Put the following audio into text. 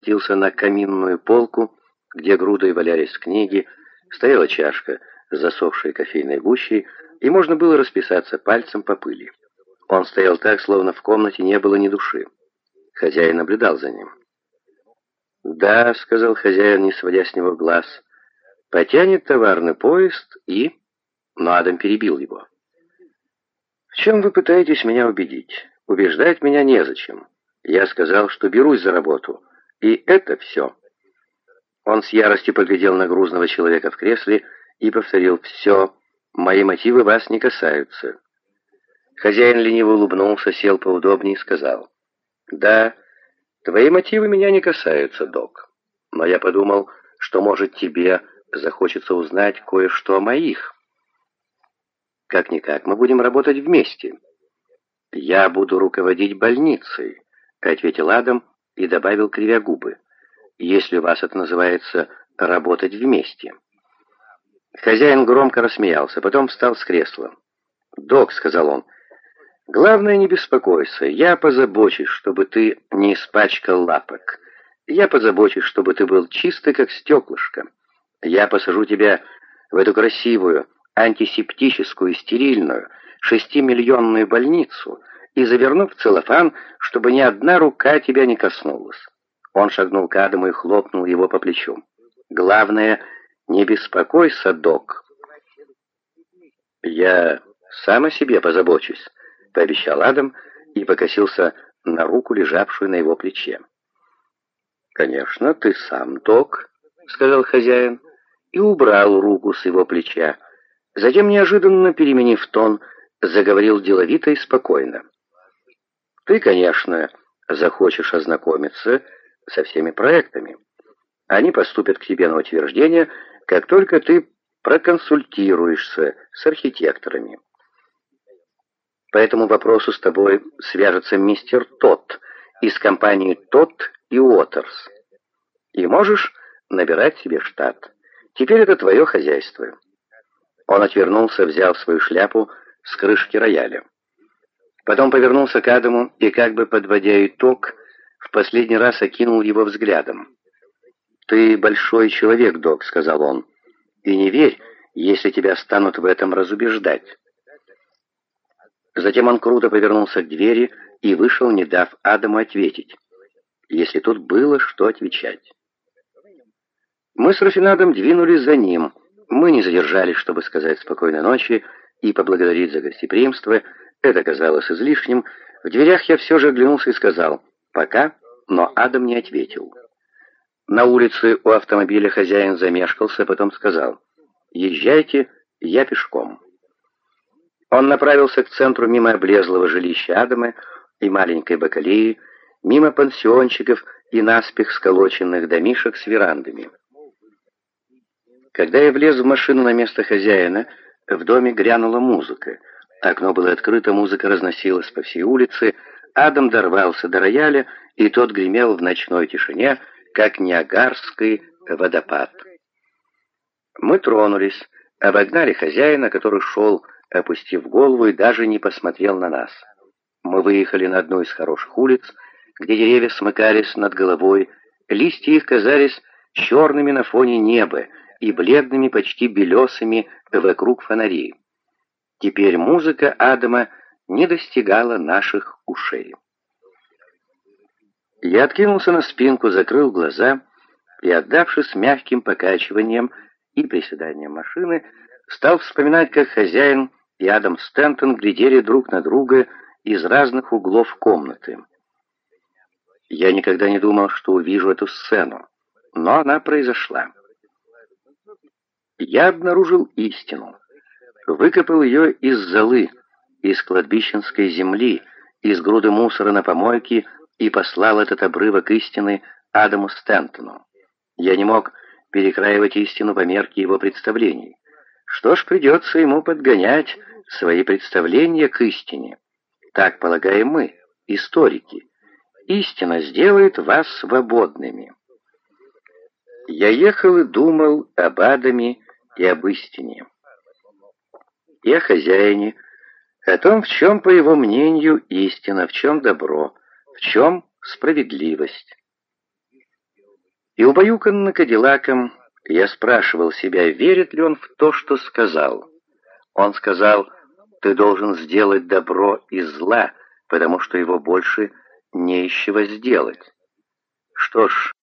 спустился на каминную полку, где грудой валялись книги, стояла чашка с засохшей кофейной гущей, и можно было расписаться пальцем по пыли. Он стоял так, словно в комнате не было ни души. Хозяин наблюдал за ним. «Да», — сказал хозяин, не сводя с него глаз, — «потянет товарный поезд и...» Но Адам перебил его. «В чем вы пытаетесь меня убедить? Убеждать меня незачем. Я сказал, что берусь за работу. И это все». Он с яростью поглядел на грузного человека в кресле и повторил «Все, мои мотивы вас не касаются». Хозяин лениво улыбнулся, сел поудобнее и сказал «Да, твои мотивы меня не касаются, док. Но я подумал, что, может, тебе захочется узнать кое-что о моих». «Как-никак, мы будем работать вместе». «Я буду руководить больницей», — ответил Адам и добавил, кривя губы если у вас это называется «работать вместе». Хозяин громко рассмеялся, потом встал с кресла. «Док», — сказал он, — «главное, не беспокойся. Я позабочусь, чтобы ты не испачкал лапок. Я позабочусь, чтобы ты был чистый, как стеклышко. Я посажу тебя в эту красивую, антисептическую, стерильную, шестимиллионную больницу и заверну в целлофан, чтобы ни одна рука тебя не коснулась. Он шагнул к Адаму и хлопнул его по плечу. «Главное, не беспокойся, док». «Я сам о себе позабочусь», — пообещал Адам и покосился на руку, лежавшую на его плече. «Конечно, ты сам, док», — сказал хозяин, и убрал руку с его плеча. Затем, неожиданно переменив тон, заговорил деловито и спокойно. «Ты, конечно, захочешь ознакомиться со всеми проектами. Они поступят к тебе на утверждение, как только ты проконсультируешься с архитекторами. По этому вопросу с тобой свяжется мистер Тот из компании Тот и Уотерс. И можешь набирать себе штат. Теперь это твое хозяйство. Он отвернулся, взял свою шляпу с крышки рояля. Потом повернулся к Адаму и, как бы подводя итог, в последний раз окинул его взглядом. «Ты большой человек, док», — сказал он, — «и не верь, если тебя станут в этом разубеждать». Затем он круто повернулся к двери и вышел, не дав Адаму ответить, если тут было что отвечать. Мы с Рафинадом двинулись за ним. Мы не задержались, чтобы сказать спокойной ночи и поблагодарить за гостеприимство. Это казалось излишним. В дверях я все же оглянулся и сказал «пока», но Адам не ответил. На улице у автомобиля хозяин замешкался, потом сказал «Езжайте, я пешком». Он направился к центру мимо облезлого жилища Адама и маленькой бакалеи, мимо пансиончиков и наспех сколоченных домишек с верандами. Когда я влез в машину на место хозяина, в доме грянула музыка. Окно было открыто, музыка разносилась по всей улице, Адам дорвался до рояля, и тот гремел в ночной тишине, как Ниагарский водопад. Мы тронулись, обогнали хозяина, который шел, опустив голову и даже не посмотрел на нас. Мы выехали на одну из хороших улиц, где деревья смыкались над головой, листья их казались черными на фоне неба и бледными, почти белесыми вокруг фонарей. Теперь музыка Адама не достигала наших ушей. Я откинулся на спинку, закрыл глаза и, отдавшись мягким покачиванием и приседанием машины, стал вспоминать, как хозяин и Адам Стентон глядели друг на друга из разных углов комнаты. Я никогда не думал, что увижу эту сцену, но она произошла. Я обнаружил истину, выкопал ее из золы, из кладбищенской земли, из груды мусора на помойке и послал этот обрывок истины Адаму Стентону. Я не мог перекраивать истину по мерке его представлений. Что ж, придется ему подгонять свои представления к истине. Так полагаем мы, историки. Истина сделает вас свободными. Я ехал и думал об Адаме и об истине. И о хозяине, о том, в чем, по его мнению, истина, в чем добро, в чем справедливость. И убаюканно Кадиллаком я спрашивал себя, верит ли он в то, что сказал. Он сказал, ты должен сделать добро из зла, потому что его больше не из чего сделать. Что ж,